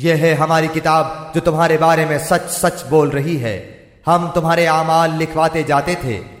यह है हमारी किताब जो तुम्हारे बारे में सच सच बोल रही है। हम तुम्हारे आमाल लिखवाते जाते थे।